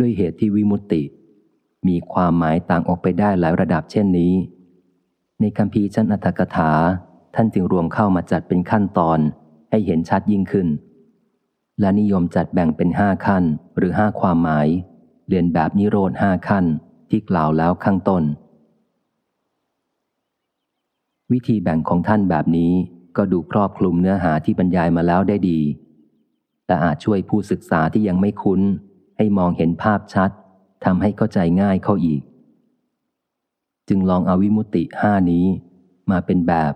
ด้วยเหตุที่วิมุตติ มีความหมายต่างออกไปได้หลายระดับเช่นนี้ ในคำพีชั้นอัตถกถา ท่านจึงรวมเข้ามาจัดเป็นขั้นตอนให้เห็นชัดยิ่งขึ้น และนิยมจัดแบ่งเป็นห้าขั้นหรือห้าความหมาย เรียนแบบนิโรธห้าขั้นที่กล่าวแล้วข้างต้น วิธีแบ่งของท่านแบบนี้ก็ดูครอบคลุมเนื้อหาที่บรรยายมาแล้วได้ดี แต่อาจช่วยผู้ศึกษาที่ยังไม่คุ้น ให้มองเห็นภาพชัดทำให้เข้าใจง่ายเข้าอีก จึงลองเอาวิมุตติห้านี้มาเป็นแบบ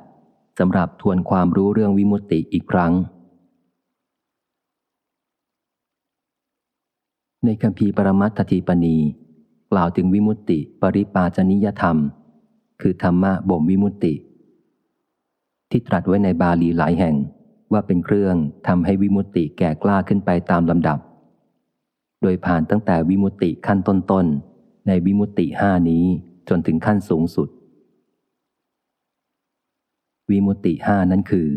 สำหรับทวนความรู้เรื่องวิมุตติอีกครั้ง ในคำพีปรมัตถทีปณีกล่าวถึงวิมุตติปริปาจนิยธรรม คือธรรมะบ่มวิมุตติ ที่ตรัสไว้ในบาลีหลายแห่งว่าเป็นเครื่องทำให้วิมุตติแก่กล้าขึ้นไปตามลำดับ โดยผ่านตั้งแต่วิมุติขั้นต้นๆ ในวิมุติห้านี้จนถึงขั้นสูงสุด วิมุติห้านั้นคือ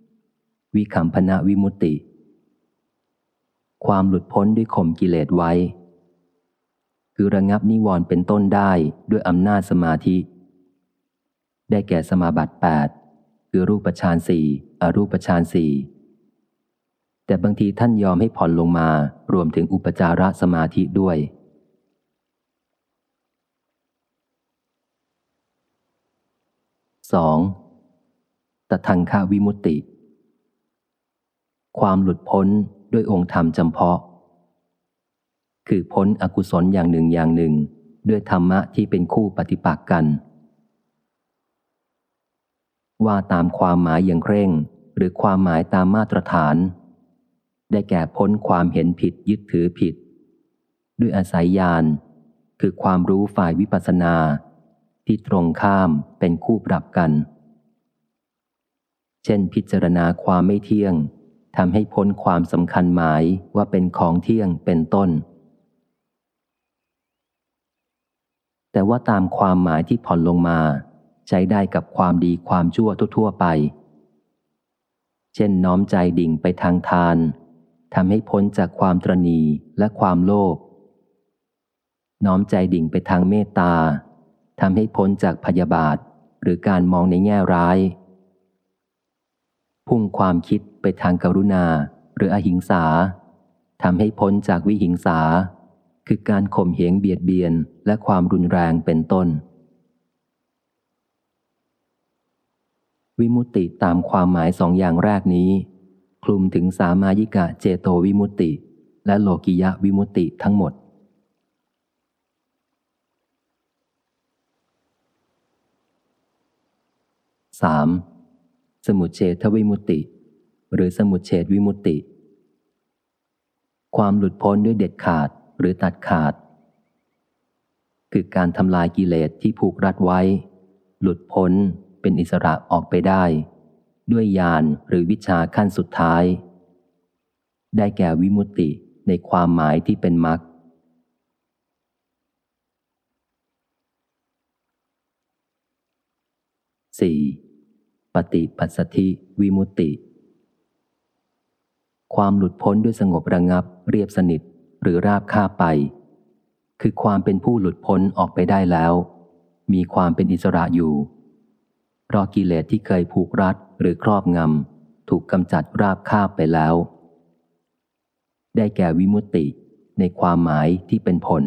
1. วิคัมพนะวิมุตติ ความหลุดพ้นด้วยข่มกิเลสไว้ คือระงับนิวรณ์เป็นต้นได้ด้วยอำนาจสมาธิ ได้แก่สมาบัติ 8 คือรูปฌานสี่อรูปฌานสี่ แต่บางทีท่านยอมให้ผ่อนลงมารวมถึงอุปจารสมาธิด้วย 2. ตทังคาวิมุตติ ความหลุดพ้นด้วยองค์ธรรมจำเพาะ คือพ้นอกุศลอย่างหนึ่งอย่างหนึ่ง ด้วยธรรมะที่เป็นคู่ปฏิปักษ์กัน ว่าตามความหมายอย่างเคร่ง หรือความหมายตามมาตรฐาน ได้แก่พ้นความเห็นผิดยึดถือผิด ด้วยอาศัยญาณคือความรู้ฝ่ายวิปัสสนา ที่ตรงข้ามเป็นคู่ปรับกัน เช่นพิจารณาความไม่เที่ยงทำให้พ้นความสำคัญหมายว่าเป็นของเที่ยงเป็นต้น แต่ว่าตามความหมายที่ผ่อนลงมา ใช้ได้กับความดีความชั่วทั่ว ๆ ไป เช่นน้อมใจดิ่งไปทางทาน ทำให้พ้นจากความตรณีและความโลภ น้อมใจดิ่งไปทางเมตตาทำให้พ้นจากพยาบาทหรือการมองในแง่ร้าย พุ่งความคิดไปทางกรุณาหรืออหิงสาทำให้พ้นจากวิหิงสา คือการข่มเหงเบียดเบียนและความรุนแรงเป็นต้น วิมุตติตามความหมายสองอย่างแรกนี้ คลุมถึงสามายิกะเจโตวิมุตติ และโลกิยะวิมุตติทั้งหมด 3. สมุเฉทวิมุตติ หรือสมุเฉทวิมุตติ ความหลุดพ้นด้วยเด็ดขาดหรือตัดขาด คือการทำลายกิเลสที่ผูกรัดไว้ หลุดพ้นเป็นอิสระออกไปได้ ด้วยญาณหรือวิชาขั้นสุดท้าย ได้แก่วิมุตติในความหมายที่เป็นมรรค 4. ปฏิปัสสธิวิมุตติ ความหลุดพ้นด้วยสงบระงับ เรียบสนิทหรือราบคาบไป คือความเป็นผู้หลุดพ้นออกไปได้แล้ว มีความเป็นอิสระอยู่ ราะกิเลสที่เคยผูกรัดหรือครอบงำ ถูกกำจัดราบคาบไปแล้ว ได้แก่วิมุตติในความหมายที่เป็นผล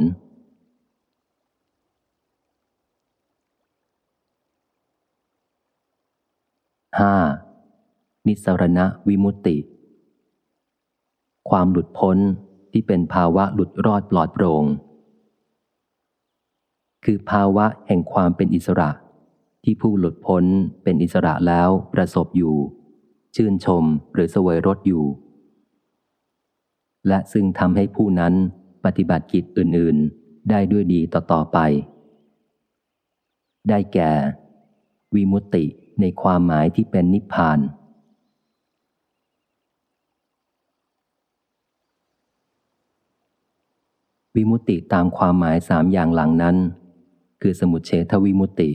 5. นิสรณะวิมุตติ ความหลุดพ้นที่เป็นภาวะหลุดรอดปลอดโปร่งคือภาวะแห่งความเป็นอิสระ ที่ผู้หลุดพ้นเป็นอิสระแล้วประสบอยู่ ชื่นชมหรือสวยรสอยู่ และซึ่งทำให้ผู้นั้นปฏิบัติกิจอื่น ๆ ได้ด้วยดีต่อ ๆ ไป ได้แก่ วิมุตติในความหมายที่เป็นนิพพานวิมุตติตามความหมายสามอย่างหลังนั้น คือสมุเฉทวิมุตติ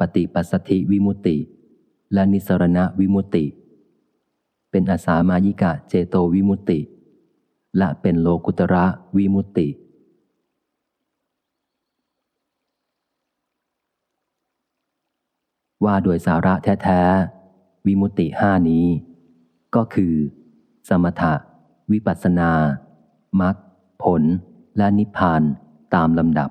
ปฏิปัสสธิวิมุตติ และนิสรณวิมุตติ เป็นอาสามายิกะเจโตวิมุตติ และเป็นโลกุตระวิมุตติ ว่าโดยสาระแท้ๆ วิมุตติห้านี้ ก็คือ สมถะ วิปัสสนามัคผลและนิพพานตามลำดับ